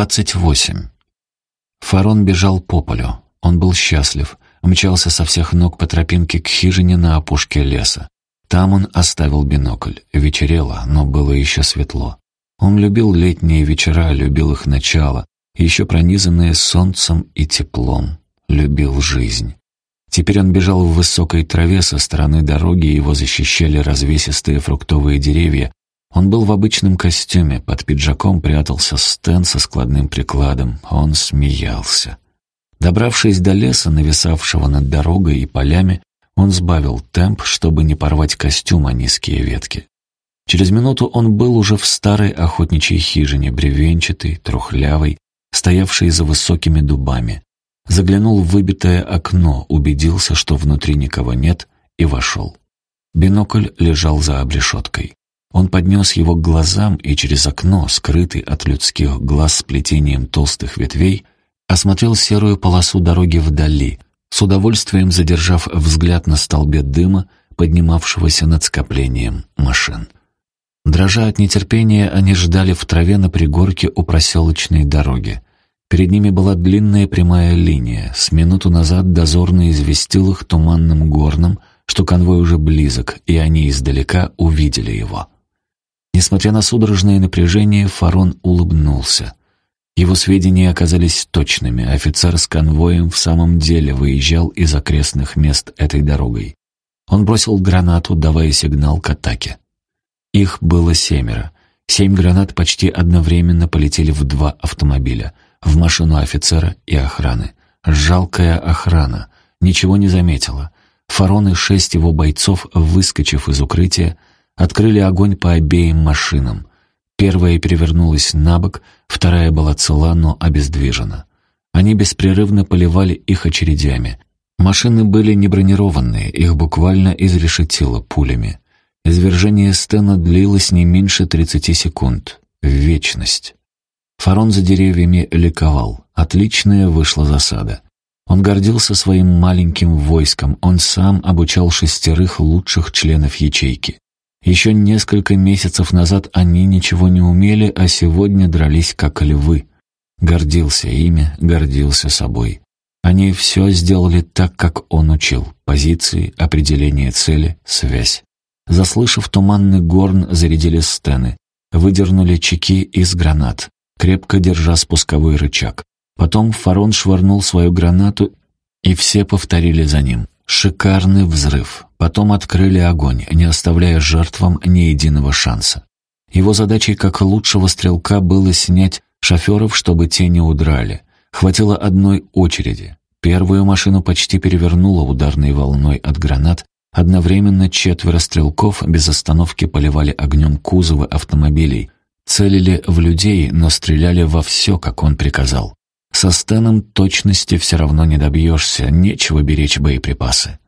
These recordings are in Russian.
28. Фарон бежал по полю. Он был счастлив, мчался со всех ног по тропинке к хижине на опушке леса. Там он оставил бинокль. Вечерело, но было еще светло. Он любил летние вечера, любил их начало, еще пронизанные солнцем и теплом. Любил жизнь. Теперь он бежал в высокой траве со стороны дороги, его защищали развесистые фруктовые деревья. Он был в обычном костюме, под пиджаком прятался Стэн со складным прикладом. Он смеялся. Добравшись до леса, нависавшего над дорогой и полями, он сбавил темп, чтобы не порвать костюм о низкие ветки. Через минуту он был уже в старой охотничьей хижине, бревенчатой, трухлявой, стоявшей за высокими дубами. Заглянул в выбитое окно, убедился, что внутри никого нет, и вошел. Бинокль лежал за обрешеткой. Он поднес его к глазам и через окно, скрытый от людских глаз сплетением толстых ветвей, осмотрел серую полосу дороги вдали, с удовольствием задержав взгляд на столбе дыма, поднимавшегося над скоплением машин. Дрожа от нетерпения, они ждали в траве на пригорке у проселочной дороги. Перед ними была длинная прямая линия. С минуту назад дозорный известил их туманным горном, что конвой уже близок, и они издалека увидели его. Несмотря на судорожное напряжение, Фарон улыбнулся. Его сведения оказались точными. Офицер с конвоем в самом деле выезжал из окрестных мест этой дорогой. Он бросил гранату, давая сигнал к атаке. Их было семеро. Семь гранат почти одновременно полетели в два автомобиля — в машину офицера и охраны. Жалкая охрана. Ничего не заметила. Фарон и шесть его бойцов, выскочив из укрытия, открыли огонь по обеим машинам. Первая перевернулась на бок, вторая была цела, но обездвижена. Они беспрерывно поливали их очередями. Машины были не бронированные, их буквально изрешетило пулями. Извержение Стена длилось не меньше 30 секунд. Вечность. Фарон за деревьями ликовал. Отличная вышла засада. Он гордился своим маленьким войском, он сам обучал шестерых лучших членов ячейки. Еще несколько месяцев назад они ничего не умели, а сегодня дрались как львы. Гордился ими, гордился собой. Они все сделали так, как он учил. Позиции, определение цели, связь. Заслышав туманный горн, зарядили стены. Выдернули чеки из гранат крепко держа спусковой рычаг. Потом Фарон швырнул свою гранату, и все повторили за ним. Шикарный взрыв. Потом открыли огонь, не оставляя жертвам ни единого шанса. Его задачей как лучшего стрелка было снять шоферов, чтобы те не удрали. Хватило одной очереди. Первую машину почти перевернуло ударной волной от гранат. Одновременно четверо стрелков без остановки поливали огнем кузовы автомобилей, Целили в людей, но стреляли во все, как он приказал. Со Стеном точности все равно не добьешься, нечего беречь боеприпасы.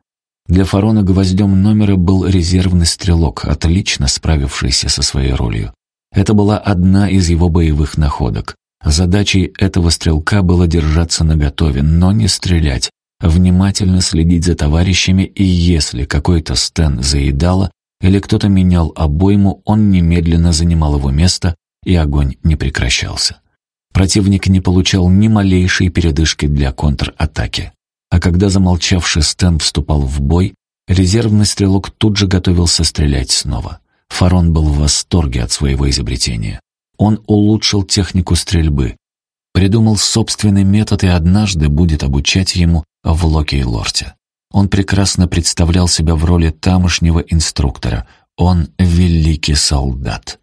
Для Фарона гвоздем номера был резервный стрелок, отлично справившийся со своей ролью. Это была одна из его боевых находок. Задачей этого стрелка было держаться наготове, но не стрелять, внимательно следить за товарищами, и если какой-то Стен заедало, или кто-то менял обойму, он немедленно занимал его место, и огонь не прекращался. Противник не получал ни малейшей передышки для контратаки. А когда замолчавший Стэн вступал в бой, резервный стрелок тут же готовился стрелять снова. Фарон был в восторге от своего изобретения. Он улучшил технику стрельбы, придумал собственный метод и однажды будет обучать ему в Локи-Лорте. Он прекрасно представлял себя в роли тамошнего инструктора. Он великий солдат.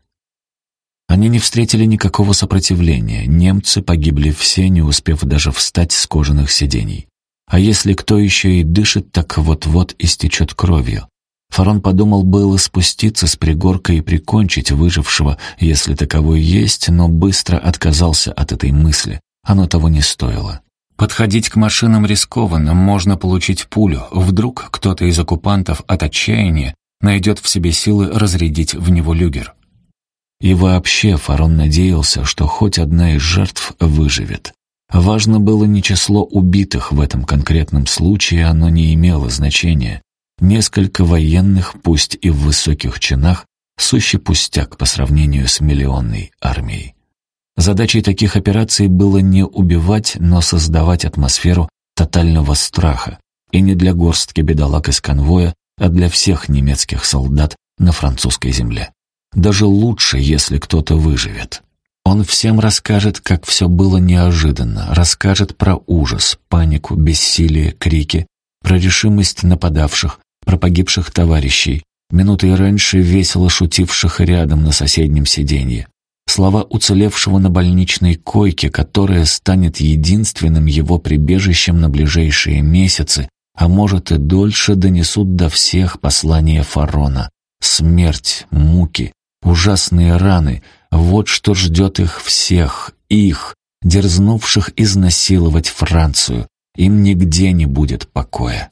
Они не встретили никакого сопротивления. Немцы погибли все, не успев даже встать с кожаных сидений. А если кто еще и дышит, так вот-вот истечет кровью. Фарон подумал было спуститься с пригорка и прикончить выжившего, если таковой есть, но быстро отказался от этой мысли. Оно того не стоило. Подходить к машинам рискованно, можно получить пулю. Вдруг кто-то из оккупантов от отчаяния найдет в себе силы разрядить в него люгер. И вообще Фарон надеялся, что хоть одна из жертв выживет. Важно было не число убитых в этом конкретном случае, оно не имело значения. Несколько военных, пусть и в высоких чинах, сущий пустяк по сравнению с миллионной армией. Задачей таких операций было не убивать, но создавать атмосферу тотального страха, и не для горстки бедолаг из конвоя, а для всех немецких солдат на французской земле. Даже лучше, если кто-то выживет. Он всем расскажет, как все было неожиданно, расскажет про ужас, панику, бессилие, крики, про решимость нападавших, про погибших товарищей, минутой раньше весело шутивших рядом на соседнем сиденье. Слова уцелевшего на больничной койке, которая станет единственным его прибежищем на ближайшие месяцы, а может и дольше донесут до всех послание Фарона. Смерть, муки, ужасные раны — вот что ждет их всех, их, дерзнувших изнасиловать Францию. Им нигде не будет покоя.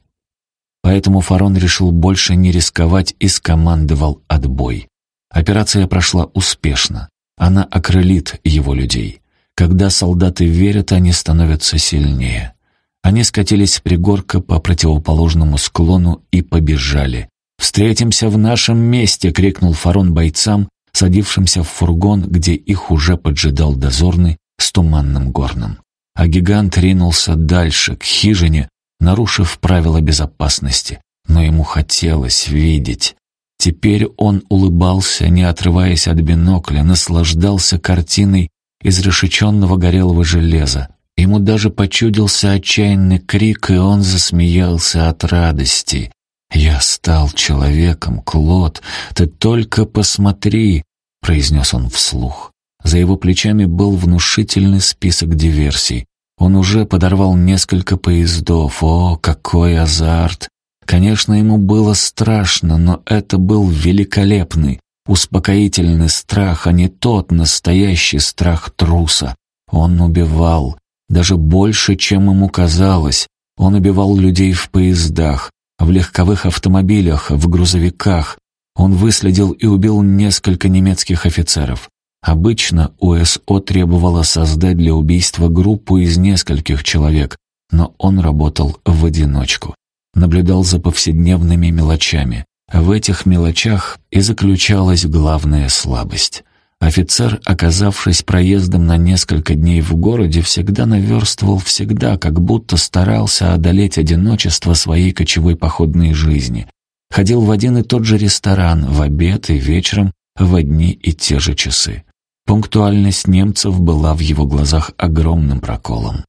Поэтому Фарон решил больше не рисковать и скомандовал отбой. Операция прошла успешно. Она окрылит его людей. Когда солдаты верят, они становятся сильнее. Они скатились с пригорка по противоположному склону и побежали. «Встретимся в нашем месте!» — крикнул Фарон бойцам, садившимся в фургон, где их уже поджидал дозорный с туманным горном. А гигант ринулся дальше, к хижине, нарушив правила безопасности, но ему хотелось видеть. Теперь он улыбался, не отрываясь от бинокля, наслаждался картиной из решеченного горелого железа. Ему даже почудился отчаянный крик, и он засмеялся от радости. «Я стал человеком, Клод, ты только посмотри!» — произнес он вслух. За его плечами был внушительный список диверсий. Он уже подорвал несколько поездов. О, какой азарт! Конечно, ему было страшно, но это был великолепный, успокоительный страх, а не тот настоящий страх труса. Он убивал, даже больше, чем ему казалось. Он убивал людей в поездах, в легковых автомобилях, в грузовиках. Он выследил и убил несколько немецких офицеров. Обычно УСО требовало создать для убийства группу из нескольких человек, но он работал в одиночку. Наблюдал за повседневными мелочами. В этих мелочах и заключалась главная слабость. Офицер, оказавшись проездом на несколько дней в городе, всегда наверстывал всегда, как будто старался одолеть одиночество своей кочевой походной жизни. Ходил в один и тот же ресторан, в обед и вечером, в одни и те же часы. Пунктуальность немцев была в его глазах огромным проколом.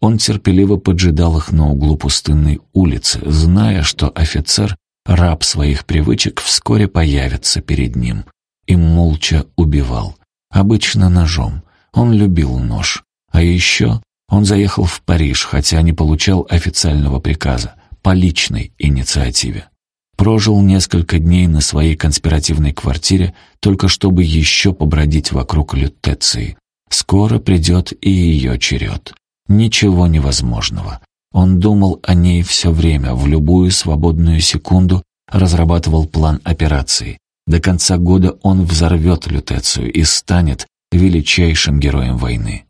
Он терпеливо поджидал их на углу пустынной улицы, зная, что офицер, раб своих привычек, вскоре появится перед ним и молча убивал. Обычно ножом. Он любил нож. А еще он заехал в Париж, хотя не получал официального приказа, по личной инициативе. Прожил несколько дней на своей конспиративной квартире, только чтобы еще побродить вокруг Лютеции. Скоро придет и ее черед. Ничего невозможного. Он думал о ней все время, в любую свободную секунду разрабатывал план операции. До конца года он взорвет Лютецию и станет величайшим героем войны.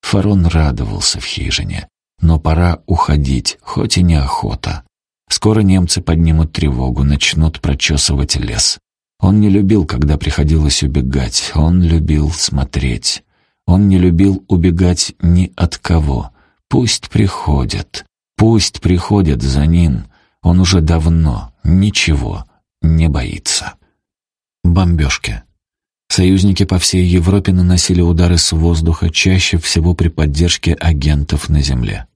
Фарон радовался в хижине. Но пора уходить, хоть и неохота. Скоро немцы поднимут тревогу, начнут прочесывать лес. Он не любил, когда приходилось убегать, он любил смотреть. Он не любил убегать ни от кого. Пусть приходят, пусть приходят за ним. Он уже давно ничего не боится. Бомбежки. Союзники по всей Европе наносили удары с воздуха, чаще всего при поддержке агентов на земле.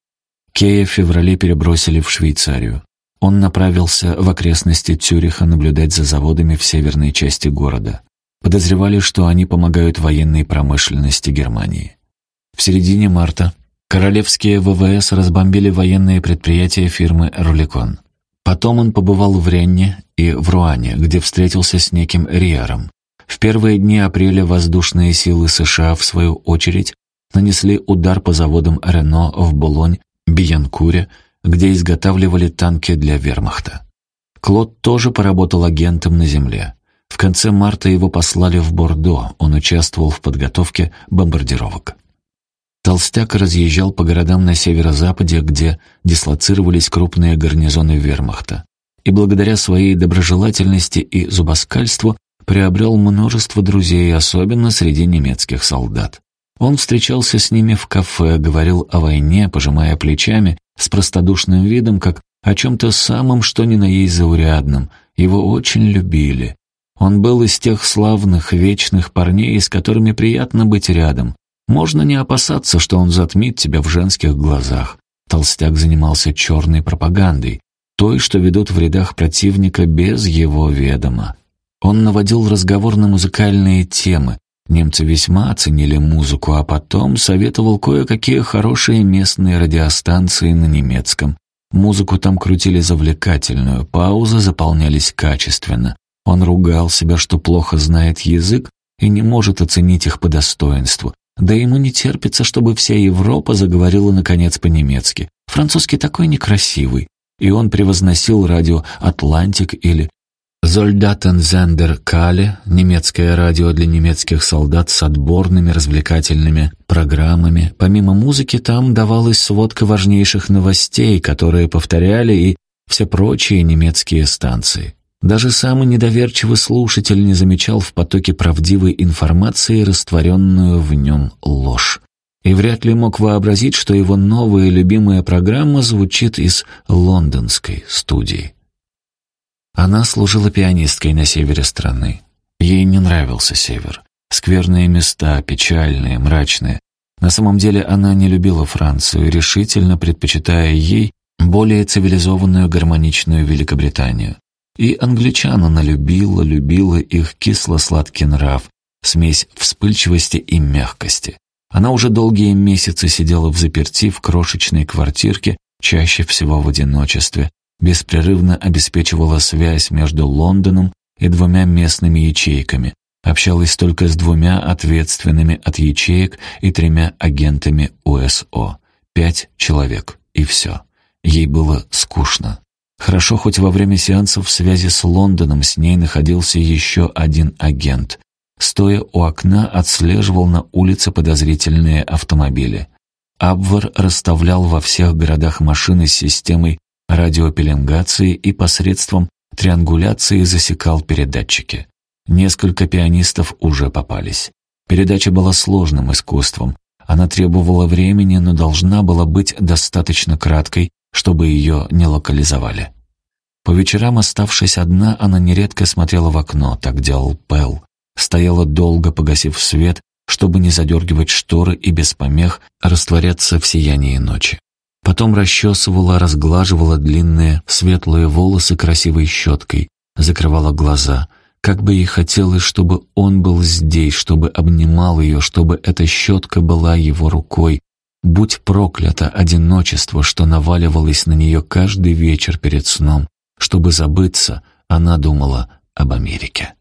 Кея в феврале перебросили в Швейцарию. Он направился в окрестности Цюриха наблюдать за заводами в северной части города. Подозревали, что они помогают военной промышленности Германии. В середине марта королевские ВВС разбомбили военные предприятия фирмы «Руликон». Потом он побывал в Ренне и в Руане, где встретился с неким Риаром. В первые дни апреля воздушные силы США, в свою очередь, нанесли удар по заводам Рено в Болонь, Биянкуре, где изготавливали танки для вермахта. Клод тоже поработал агентом на земле. В конце марта его послали в Бордо, он участвовал в подготовке бомбардировок. Толстяк разъезжал по городам на северо-западе, где дислоцировались крупные гарнизоны вермахта, и благодаря своей доброжелательности и зубоскальству приобрел множество друзей, особенно среди немецких солдат. Он встречался с ними в кафе, говорил о войне, пожимая плечами, с простодушным видом, как о чем-то самом, что ни на есть заурядном. Его очень любили. Он был из тех славных, вечных парней, с которыми приятно быть рядом. Можно не опасаться, что он затмит тебя в женских глазах. Толстяк занимался черной пропагандой, той, что ведут в рядах противника без его ведома. Он наводил разговор на музыкальные темы, Немцы весьма оценили музыку, а потом советовал кое-какие хорошие местные радиостанции на немецком. Музыку там крутили завлекательную, паузы заполнялись качественно. Он ругал себя, что плохо знает язык и не может оценить их по достоинству. Да ему не терпится, чтобы вся Европа заговорила наконец по-немецки. Французский такой некрасивый. И он превозносил радио «Атлантик» или Зольдатензендер Кале, немецкое радио для немецких солдат с отборными развлекательными программами. Помимо музыки там давалась сводка важнейших новостей, которые повторяли и все прочие немецкие станции. Даже самый недоверчивый слушатель не замечал в потоке правдивой информации растворенную в нем ложь. И вряд ли мог вообразить, что его новая любимая программа звучит из лондонской студии. Она служила пианисткой на севере страны. Ей не нравился север. Скверные места, печальные, мрачные. На самом деле она не любила Францию, решительно предпочитая ей более цивилизованную гармоничную Великобританию. И англичан она любила, любила их кисло-сладкий нрав, смесь вспыльчивости и мягкости. Она уже долгие месяцы сидела в заперти в крошечной квартирке, чаще всего в одиночестве, беспрерывно обеспечивала связь между Лондоном и двумя местными ячейками, общалась только с двумя ответственными от ячеек и тремя агентами УСО. Пять человек, и все. Ей было скучно. Хорошо, хоть во время сеансов связи с Лондоном с ней находился еще один агент. Стоя у окна, отслеживал на улице подозрительные автомобили. Абвар расставлял во всех городах машины с системой радиопеленгации и посредством триангуляции засекал передатчики. Несколько пианистов уже попались. Передача была сложным искусством. Она требовала времени, но должна была быть достаточно краткой, чтобы ее не локализовали. По вечерам, оставшись одна, она нередко смотрела в окно, так делал Пэл. Стояла долго, погасив свет, чтобы не задергивать шторы и без помех растворяться в сиянии ночи. Потом расчесывала, разглаживала длинные светлые волосы красивой щеткой, закрывала глаза. Как бы ей хотелось, чтобы он был здесь, чтобы обнимал ее, чтобы эта щетка была его рукой. Будь проклято одиночество, что наваливалось на нее каждый вечер перед сном. Чтобы забыться, она думала об Америке.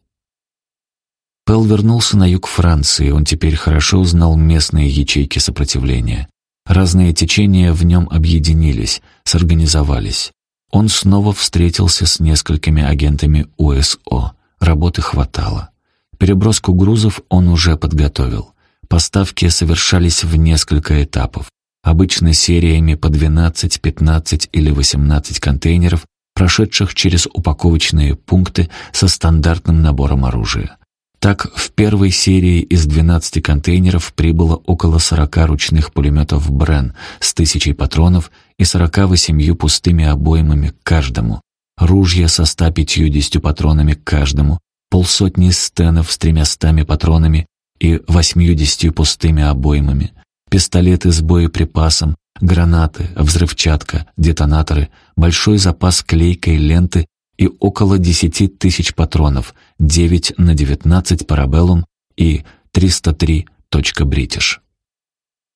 Пэл вернулся на юг Франции, он теперь хорошо знал местные ячейки сопротивления. Разные течения в нем объединились, сорганизовались. Он снова встретился с несколькими агентами УСО. Работы хватало. Переброску грузов он уже подготовил. Поставки совершались в несколько этапов. Обычно сериями по 12, 15 или 18 контейнеров, прошедших через упаковочные пункты со стандартным набором оружия. Так, в первой серии из 12 контейнеров прибыло около 40 ручных пулеметов «Брен» с тысячей патронов и 48 пустыми обоймами каждому, ружья со 150 патронами каждому, полсотни стенов с тремястами патронами и 80 пустыми обоймами, пистолеты с боеприпасом, гранаты, взрывчатка, детонаторы, большой запас клейкой ленты и около 10 тысяч патронов, 9 на 19 парабеллум и 303 точка бритиш.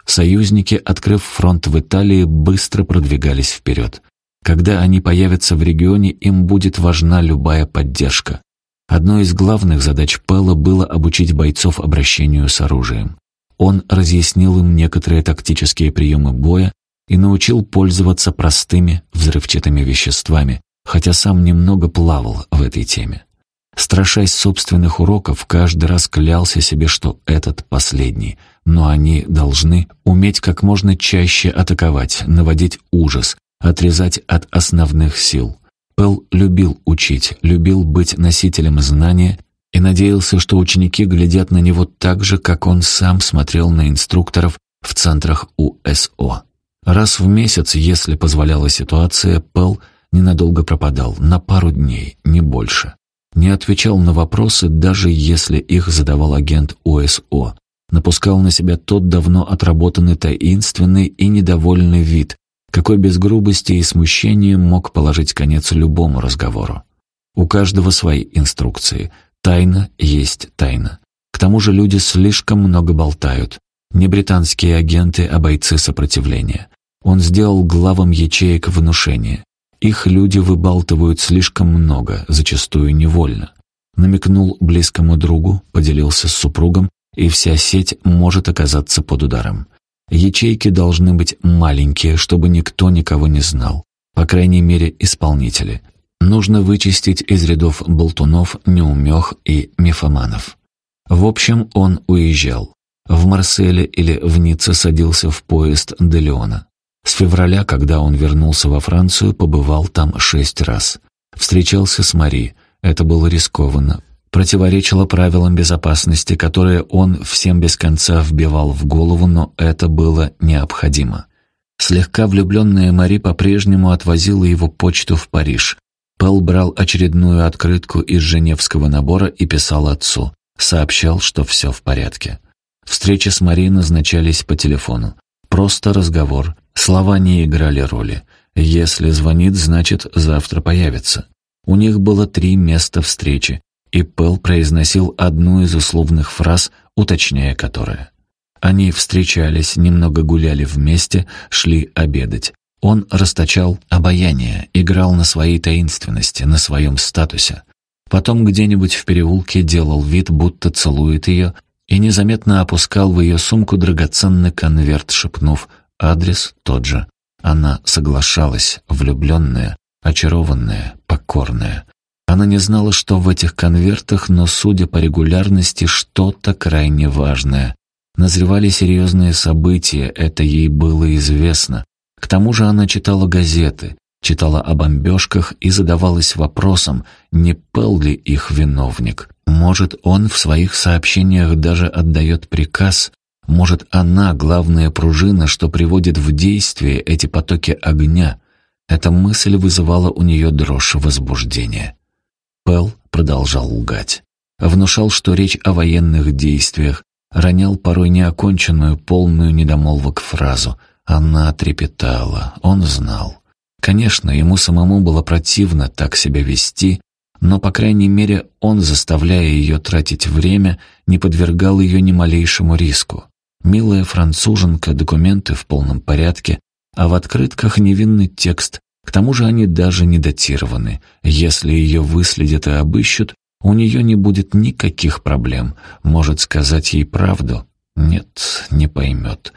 Союзники, открыв фронт в Италии, быстро продвигались вперед. Когда они появятся в регионе, им будет важна любая поддержка. Одной из главных задач Пэлла было обучить бойцов обращению с оружием. Он разъяснил им некоторые тактические приемы боя и научил пользоваться простыми взрывчатыми веществами, хотя сам немного плавал в этой теме. Страшась собственных уроков, каждый раз клялся себе, что этот последний, но они должны уметь как можно чаще атаковать, наводить ужас, отрезать от основных сил. Пэл любил учить, любил быть носителем знания и надеялся, что ученики глядят на него так же, как он сам смотрел на инструкторов в центрах УСО. Раз в месяц, если позволяла ситуация, Пэл ненадолго пропадал, на пару дней, не больше. Не отвечал на вопросы, даже если их задавал агент УСО. Напускал на себя тот давно отработанный таинственный и недовольный вид, какой без грубости и смущения мог положить конец любому разговору. У каждого свои инструкции. Тайна есть тайна. К тому же люди слишком много болтают. Не британские агенты, а бойцы сопротивления. Он сделал главам ячеек внушение. Их люди выбалтывают слишком много, зачастую невольно. Намекнул близкому другу, поделился с супругом, и вся сеть может оказаться под ударом. Ячейки должны быть маленькие, чтобы никто никого не знал. По крайней мере, исполнители. Нужно вычистить из рядов болтунов, неумех и мифоманов. В общем, он уезжал. В Марселе или в Ницце садился в поезд до Леона. С февраля, когда он вернулся во Францию, побывал там шесть раз. Встречался с Мари. Это было рискованно, противоречило правилам безопасности, которые он всем без конца вбивал в голову, но это было необходимо. Слегка влюбленная Мари по-прежнему отвозила его почту в Париж. Пэл брал очередную открытку из женевского набора и писал отцу. Сообщал, что все в порядке. Встречи с Мари назначались по телефону. Просто разговор. Слова не играли роли. Если звонит, значит, завтра появится. У них было три места встречи и Пэл произносил одну из условных фраз, уточняя которое. Они встречались, немного гуляли вместе, шли обедать. Он расточал обаяние, играл на своей таинственности, на своем статусе. Потом где-нибудь в переулке делал вид, будто целует ее, и незаметно опускал в ее сумку драгоценный конверт, шепнув «адрес тот же». Она соглашалась, влюбленная, очарованная, покорная. Она не знала, что в этих конвертах, но, судя по регулярности, что-то крайне важное. Назревали серьезные события, это ей было известно. К тому же она читала газеты, читала о бомбежках и задавалась вопросом, не Пэл ли их виновник. Может, он в своих сообщениях даже отдает приказ, может, она главная пружина, что приводит в действие эти потоки огня. Эта мысль вызывала у нее дрожь возбуждения. Пэл продолжал лгать. Внушал, что речь о военных действиях, ронял порой неоконченную, полную недомолвок фразу. Она трепетала, он знал. Конечно, ему самому было противно так себя вести, но, по крайней мере, он, заставляя ее тратить время, не подвергал ее ни малейшему риску. Милая француженка, документы в полном порядке, а в открытках невинный текст, к тому же они даже не датированы. Если ее выследят и обыщут, у нее не будет никаких проблем. Может сказать ей правду? Нет, не поймет.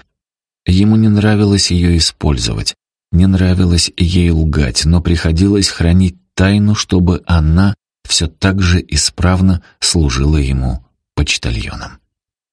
Ему не нравилось ее использовать, не нравилось ей лгать, но приходилось хранить тайну, чтобы она все так же исправно служила ему почтальоном.